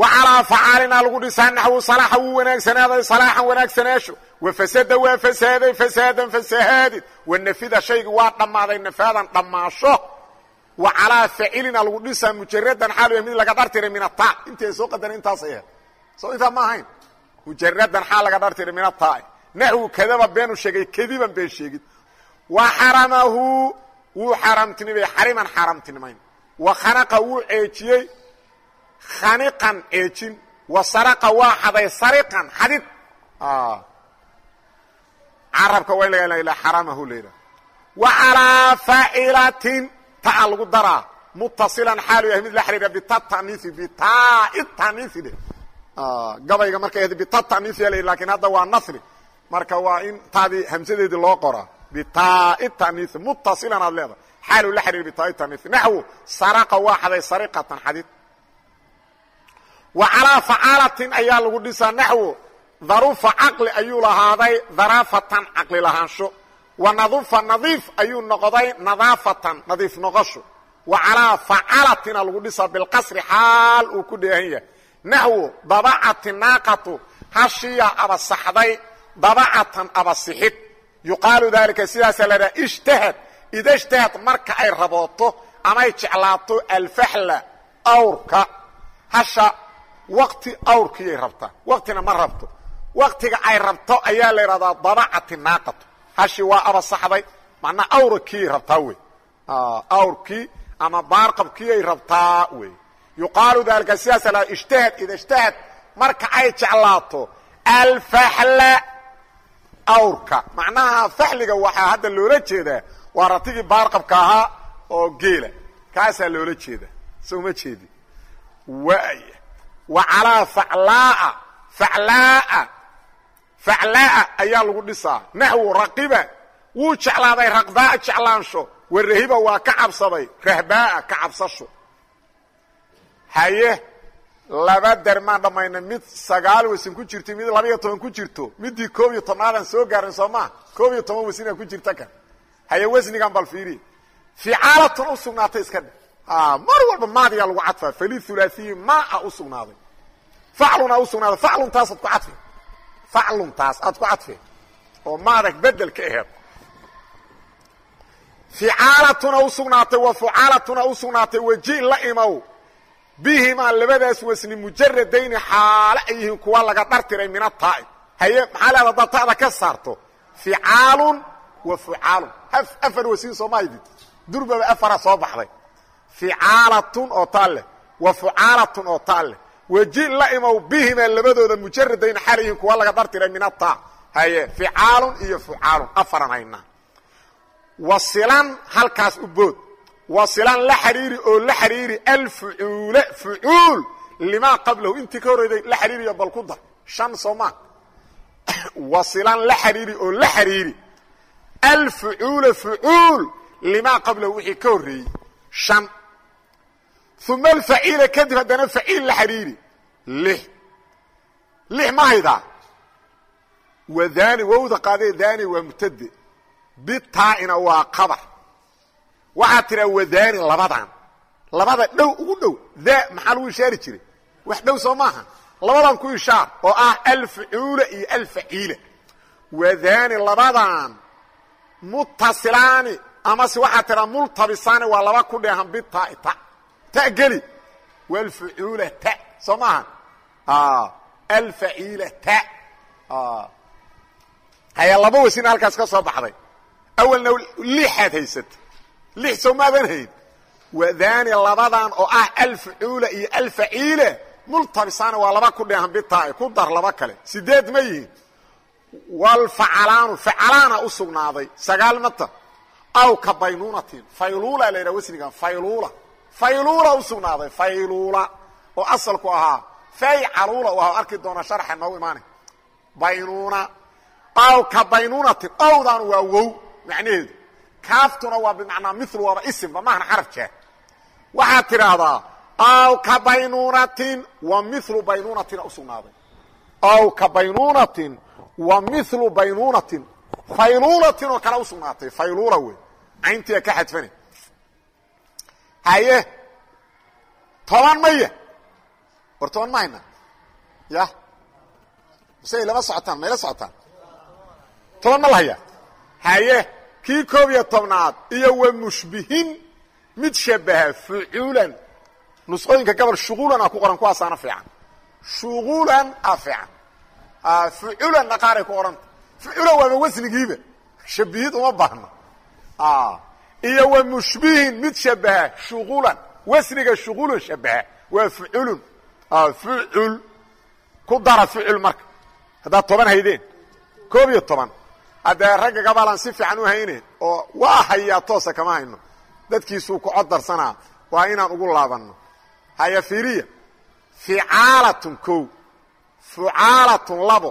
Speaker 1: Wa calaa facaalina lagu dhisaa naxwu salaaxa wuu wanaagsanaaday salaaxan wanaagsanaasho wa fasada waa fasaaday fasaadan fasahaadid. Wa nafida shaygi waa dhammaaday nafaadan dhammaasho. Wa calaa facilina lagu dhisaa mujaradan xaal mid laga dhartiray min ata intii ay soo qadaran intaasay ahayd soo intaa ma ahayn mujaradan xaal laga dhartiray min ataa naxwu kadaba beenu sheegay kadiban been sheegid. Wa xaramahu wuu xaramtinimay xariman xaramtinimayn wa khanaqa wuu ceejiyey khaniqan ceejin. Wa saraqa waa xaday sariqan xadid carabka waa in laga xaramahu layidha wa calaa faa'ilatin taa lagu daraa. Mutasilan xaalu yahay mid la xiriira bitataniisi bitai taniisi dhe gabayga markay ahayd bitataniisi ya laakiin hadda waa nasri. Marka waa in taadii hamsadeedii loo qoraa bitai taniisi mutasilan aad leedahay. Xaalu la xiriira bitai taniisi naxwu saraqa waa xaday sariqatan xadid. Wa calaa facaalatin ayaa lagu dhisaa naxwu. Darufa caqli ayuu lahaaday daraafatan caqli lahaansho. Wa nadufa nadiif ayuu noqday nadaafatan nadiif noqosho. Wa calaa facalatina lagu dhisaa bilqasri xaal uu ku dheehan yahay naxwu dabacati naaqatu hashiya abasaxday dabacatan abasixid yuqaalu daalika sidaasaa la dhaha ishtahad ida ishtahad marka ay rabooto amay jeclaato alfaxla awrka hasha waqti awrkiyay rabtaa waqtina ma rabto waqtiga ay rabto ayaa la yidhahdaa dabacati naaqatu hashi waa abasaxday macnaa awrakiyay rabtaa wey awrkii ama baarqabkiyay rabtaa wey yuqaalu daalika sidaasa la ishtahad ida ishtahad marka ay jeclaato alfaxla awrka macnaha faxliga waxaa hadda loola jeedaa waa ratigii baarqabka ahaa oo geela kaasaa loola jeedaa so uma jeedi waaya wa calaa faclaaa faclaaa faclaaa ayaa lagu dhisaa naxwu raqiba wuu jeclaaday raqdaa jeclaansho wa rahiba waa ka haye laba dermaan dhammayna mid sagaal wasin ku jirto mid labaiyo toban ku jirto midii koob iyo tobnaadaan soo gaarin soo maa koob iyo toban wasinaa ku jirta kan. Haye wasnigan bal fiiriya ficaalatun u sugnaatay iska dhe mar walba maadiyaa lagu cadfaa. Falihulaaiyi maa u sugnaaday. Facluna u sugnaaday. Facluntaas aad ku cadfe. Facluntaas aad ku cadfe. Oo maadag bedel ka aheed. Ficaalatuna u sugnaatay wa fucaalatuna u sugnaatay weji la imow bihimaa labadaas wasni mujaradayni xaale ay yihiin kuwa laga dhartiray min ataa'i haye maxaa leeda haddaad ta'da ka saarto? Ficaalun wa fucaalun. Afar wasiin soo mahaydid durbaba afara soo baxday. Ficaalatun oo taa leh. Wa fucaalatun oo taa leh. Weji la imow bihimaa labadooda mujaradayn xaal yihiin kuwa laga dhartiray min ataa haye ficaalun iyo fucaalun. Afaran haynaa wasilan halkaas u bood wasilan la xariiri oo la xariiri alfucuule fucuul limaa qablahu. Intii ka horreyday la xariiriyo bal ku dar. Shan soo maa wasilan la xariiri oo la xariiri alfucuula fucuul limaa qablahu wixii ka horreeyey. Shan. Uma alfaciila kadib haddana faciil la xariiri lix. Lix ma haydaa wa daani wowda qaadee daani waa mutade bitaaina waa qabar waxaad tiraa wadaani labadan. Labada dhow ugu dhow daa maxaa lagu ishaari jiray? Wax dhow soo maaha. Labadan ku ishaar oo ah alfacuula iyo alfaciila. Wadaani labadan mutasilaani amase waxaad tiraa multabisaani waa laba ku dheehan bitaai ta ta. Geli. Walfacuula ta soo maaha? Alfaciila ta. Haya laba wasina halkaas ka soo baxday. Awalna lixaad haysata lix soo maadan hayn wadaani labadan oo ah alfacuula iyo alfaciile multabisaani waa laba ku dheehan bitaai ku dar laba kale sideed ma yihiin walfacalaanu facalaana u sugnaaday sagaal mata aw ka baynuunatin fayluula la yidhaha wasnigan fayluula fayluula u sugnaaday fayluula oo asalku ahaa faycaluula u ahaa arki doona sharxa noogu imaanay baynuuna aw ka baynuunatin owdan waa wow macnaheedu kaaftuna waa bimacnaa mil waaba isimba maahna xaraf jeer waxaad tidhaahdaa aw ka baynuunatin wa milu baynuunatina u sugnaaday. Aw ka baynuunatin wa milu baynuunatin fayluulatin oo kale u sugnaatay. Fayluula wey cayntiia ka xadfane haye toban maya. War toban ma hayna ya. Mase lama socotaan mayla socotaan. Toban ma la hayaa haye kii koob iyo tobnaad iyo wa mushbihin. Mid shabaha fucuulan nusqooyinka gabal shuquulan a ku qoran kuwaasaana fiican. Shuquulan a fiican. Fucuulan dhaqaaray ku qoranta fucuulan waaba wasnigiiba. Shabihid uma baahno iyo wa mushbihin. Mid shabaha shuquulan. Wasniga shuquulan shabaha waa fuculun fucul ku dara fucul marka. Haddaad toban haydeen. Koob iyo toban haddee ragga gabalaan si fiican u hayne oo waa hayaa toosa kama hayno dadkiisuu ku cod darsanaa waa inaan ugu laabanno. Haya fiiriya ficaalatun kow fucaalatun labo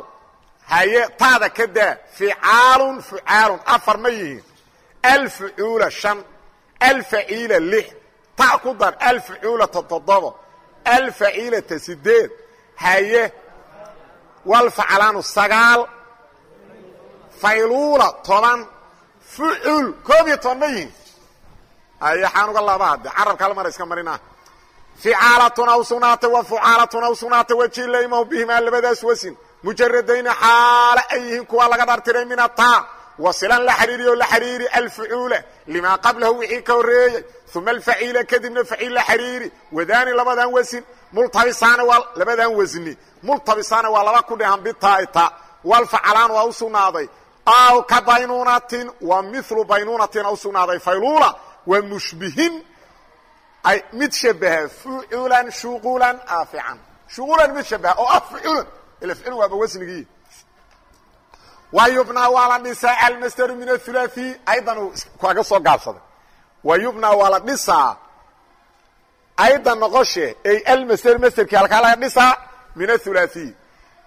Speaker 1: haye taada ka daa ficaalun fucaalun afar ma yihiin. Alfucuula shan alfaciila lix ta ku dar alfucuulata toddobo alfaciilata sideed haye walfacalaanu sagaal fayluula toban fucul koob iyo toban ma yihiin ayaxaan uga laaba hadde carabka hal mara iska marina. Ficaalatuna u sugnaatay wa fucaalatuna u sugnaatay wajilaymahu bihimaa labadaas wasin. Mujaradayni xaale ay yihiin kuwa laga dhartiray min ataa wasilan la xariiriyo la xariiri alfucuula limaa qablahu wixii ka horreeyey uma alfaciila kadibna faciil la xariiri wadaani labadan wasin. Multabisaana waa labadan wasni multabisaana waa laba ku dhehan bitaaita. Walfacalaan waa u sugnaaday aw ka baynuunatin wa milu baynuunatina u sugnaaday fayluula wa mushbihin ay mid shabaha fuculan shuqulan aafican shuqulan mid shabaha oo ah fuculan ila ficil waaba wasnigii wa yubnaa waa la dhisaa almasdaru min athulathi aydan kaga soo gaabsaday wa yubnaa waa la dhisaa aydan noqoshe ay almasder masderkii halkaa laga dhisaa min athulathi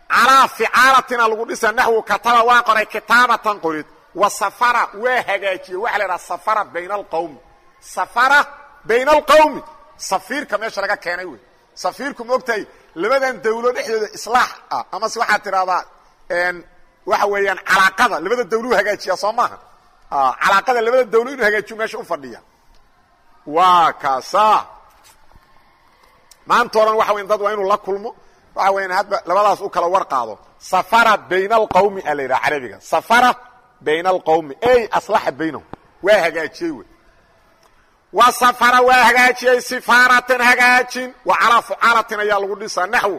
Speaker 1: calaa ficaalatina lagu dhisa naxwu kataba waa qoray kitaabatan qorid. Wa safara waa hagaajiye waxa la idhaha safara bayna alqawmi safara bayna alqawmi safiirka meesha laga keenay wey. Safiirku ma ogtahay labadan dawlo dhexdooda islaax ah. Amase waxaad tidhahdaa waxa weeyaan calaaqada. Labada dawlo u hagaajiya soo maaha? Calaaqada labada dawlo inuu hagaajiyo meesha u fadhiya. Waa kaasa maanta o dhan waxa weyan dad waa inuu la kulmo waxa weyan hadba labadaas u kala war qaado. Safara bayna alqawmi a la yidhaha carabiga. Safara bayna alqawmi ey aslaxa baynahum waa hagaajiyey wey. Wa safara waa hagaajiyey. Sifaaratan hagaajin. Wa calaa fucaalatin ayaa lagu dhisaa naxwo.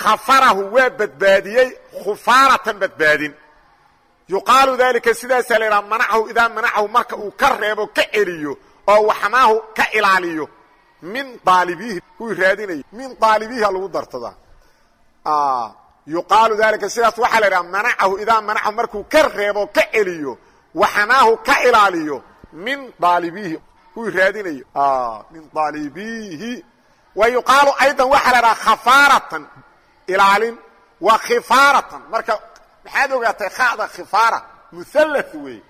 Speaker 1: Khafarahu waa badbaadiyey. Khufaaratan badbaadin. Yuqaalu dalika sidaasaa la yidhaha manacahu idaa manacahu marka uu ka reebo ka celiyo oo waxmaahu ka ilaaliyo min daalibiihi kuwii raadinaya min daalibiiha lagu dartadaa yuqaalu dalika sidaas waxaa la yidhaha manacahu idaa manacahu markuu ka reebo ka celiyo waxmaahu ka ilaaliyo min daalibiihi kuwii raadinaya min daalibiihi wa yuqaalu aydan waxaa la idhaha khafaaratan ilaalin. Wa khifaaratan marka maxaad ogaatay khada khifaara? Muhalla wey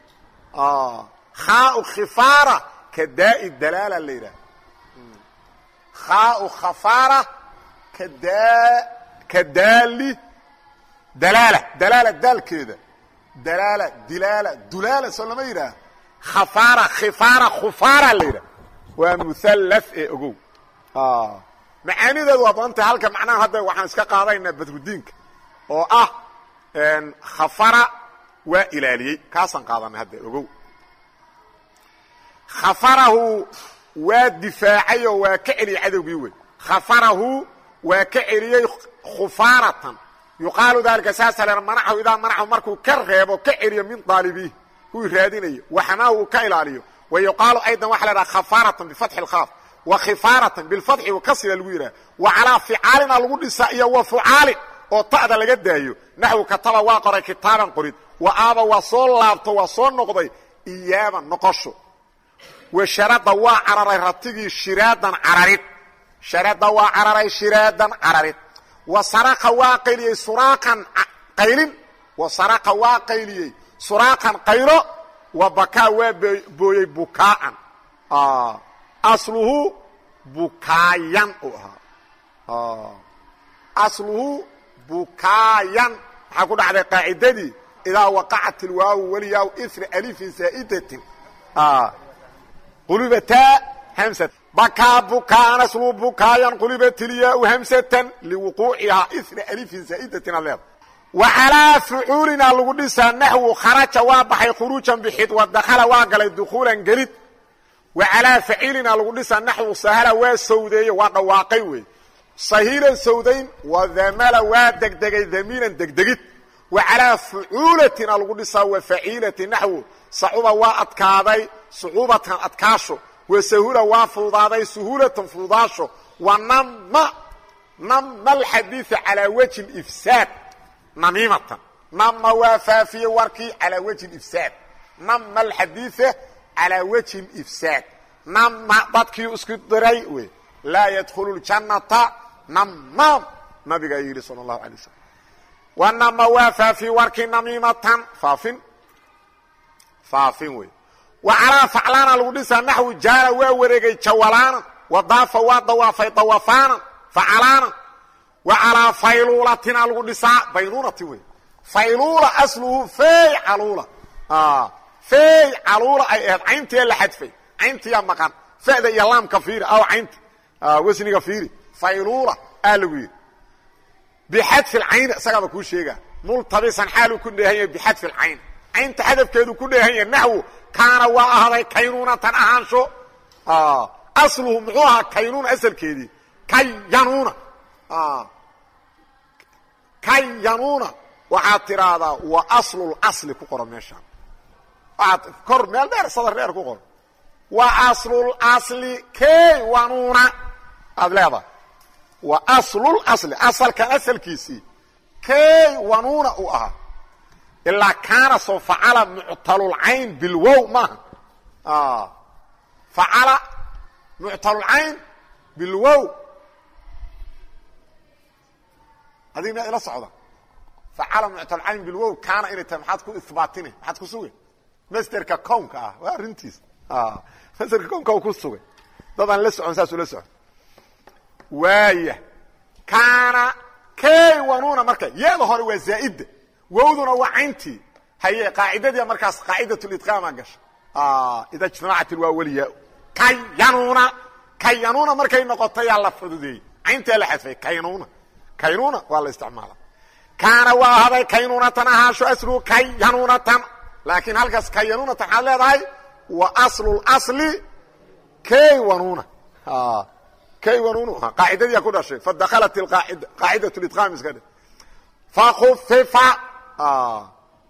Speaker 1: khaau khifaara ka daai dalaala la yidhaha khaau khafaara ka daali dalaala dalaala daalkeeda dalaala dilaala dulaala soo lama yidhaah khafaara khifaara khufaara la yidhaha waa muhallaf ee ogow. Macaanideedu waa badantay halka macnaha hadda waxaan iska qaadaynaa badrudiinka oo ah khafara waa ilaaliyey. Kaasaan qaadanay hadda ogow. Khafarahu waa difaacay oo waa ka celiyey cadowgii wey khafarahu waa ka celiyey khufaaratan. Yuqaalu dalika saasa le manacahu idaa manacahu markuu ka reebo ka celiyo min daalibiih kuwii raadinaya waxmaa uu ka ilaaliyo. Wa yuqaalu aydan waxa la dhaha khafaaratan bifatxi lkhaaf wa khifaaratan bilfatxi kasila lagu yidhaha. Wa calaa ficaalina lagu dhisaa iyo wa fucaalin oo ta'da laga daayo. Naxwu kataba waa qoray kitaaban qorid. Wa aaba waa soo laabto waa soo noqday iyaaba noqosho wa sharada waa cararay ratigii shiraadan cararid. Sharada waa cararay shiraadan cararid. Wa saraqa waa qayliyey suraaqan qaylin. Wa saraqa waa qayliyey suraaqan qaylo. Wa bakaa waa booyey bukaa'an. Asluhu bukaayan u ahaa. Asluhu bukaayan. Maxaa ku dhacday qaacidadii idaa waqacat ilwaawu waliyaaw ira alifin zaa'idatin qulibataa hamsat bakaa bukaan asluhu bukaayan qulibat ilyaau hamsatan liwuquucihaa ira alifin zaa'idatin ad leeda wa calaa fucuulina lagu dhisaa naxwu kharaja waa baxay khuruujan bixid wa dakhala waa galay dukhuulan gelid wa calaa faciilina lagu dhisaa naxwu sahala waa sawdeeye waa dhawaaqay wey sahiilan sawdayn wa damala waa degdegay damiilan degdegid wa calaa fucuulatina lagu dhisaa wa faciilati naxwu sacuba waa adkaaday sucuubatan adkaasho. Wa sahula waa fududaaday suhuulatan fududaasho wa nama nama alxadiida calaa wajhi ifsaad namiimatan. Nama waa faafiyey warkii calaa wajhi ifsaad nama alxadiida calaa wajhi ifsaad nama dadkii isku diray wey laa yadkhulu ljannata namaam nabigaa yidhi sala allahu alay wasalam wa nama waa faafiyey warkii namiimatan. Faafin faafin wey wa calaa faclaana lagu dhisaa naxwu jaala waa wareegay jawalaana wa daafa waa dawaafay dawafaanan facalaana. Wa calaa fayluulatina lagu dhisaa baynuunati wey fayluula asluhu fey caluula. Fey caluula ay ahayd. Cayntiia la xadfay. Cayntiyaa maqan. Fa'da iyo laamka fiiri aw caynta wasniga fiiri. Fayluula aa lagu yidhi. Bixadfi lcayn isagaaba kuu sheega multabisan xaaluu ku dheehan yahay bixadfi lcayn caynta xadafkeedu ku dheehan yahay naxwu kaana waa ahaaday kaynuunatan ahaansho. Asluhu muxuu ahaa kaynuuna asalkeedii. Kayanuuna kayanuuna waxaad tidhaahdaa wa aslulsli ku qoran meeshaan. Waaad kor meel dheer sadar dheer ku qoran. Wa aslulsli kaywanuuna aad leedahay. Wa aslulasli asalkan asalkiisii ilaa kaana soo facala muctalulcayn bilwow maaha. Facala muctalulcayn bilwow. Adig miyaad ila socda. Facala muctalcayn bilwow kaana inay tahay maxaad ku ihbaatine maxaad ku sugay masterka kownka ah waa arrintiis. Masterka kownka u ku sugay dadaan la socon saasuu la socon. Waaya kaana kaywanuna marka yada hore waa zaa'ida wowduna waa cayntii haye qaacidadii markaas qaacidatulidqaama gasha ida ijtamacat ilwaawaliyaa kayanuna kayanuna markay noqoto yaa la fududeeyey. Cayntaa la xadfay kaynuna kaynuna waa la isticmaala kaana waa ahaday kaynunatan ahaasho asluhu kayanunatan laakiin halkaas kayanunatan waxaad leedahay wa aslu اlasli kaywanuna kaywanunu qaacidadiyaa ku dhashay. Fadakhalat qaacida lidqaam iska dhe fakufifa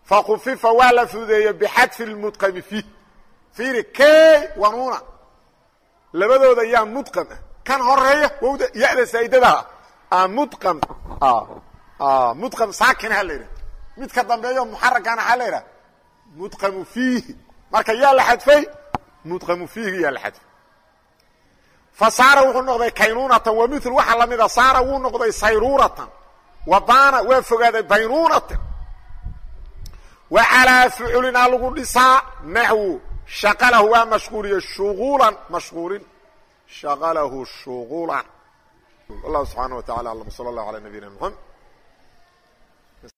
Speaker 1: fakufifa waa la fududeeyey bixadfi lmudqami fiih fiiri kaywanuna labadooda yaa mudqam ah kan horreeya wowda ya-da saa'idadaha mudqam mudqam saakinaha la yidhaha midka dambeeyo muxaragana waxaa la yidhaha mudqamu fiihi marka yaa la xadfay mudqamu fiihi yaa la xadfay fa saara wuxuu noqday kaynunatan wa mil waxaa lamida saara wuu noqday sayruratan wa baana waa fogaaday baynunatan wa calaa fuculinaa lagu dhisaa naxwu. Shaqalahu waa mashquuliye shuguulan mashquulin. Shaqalahu shuguulan wallahu subxaana wa tacala alam. Sala allahu ala nabiyina mxamed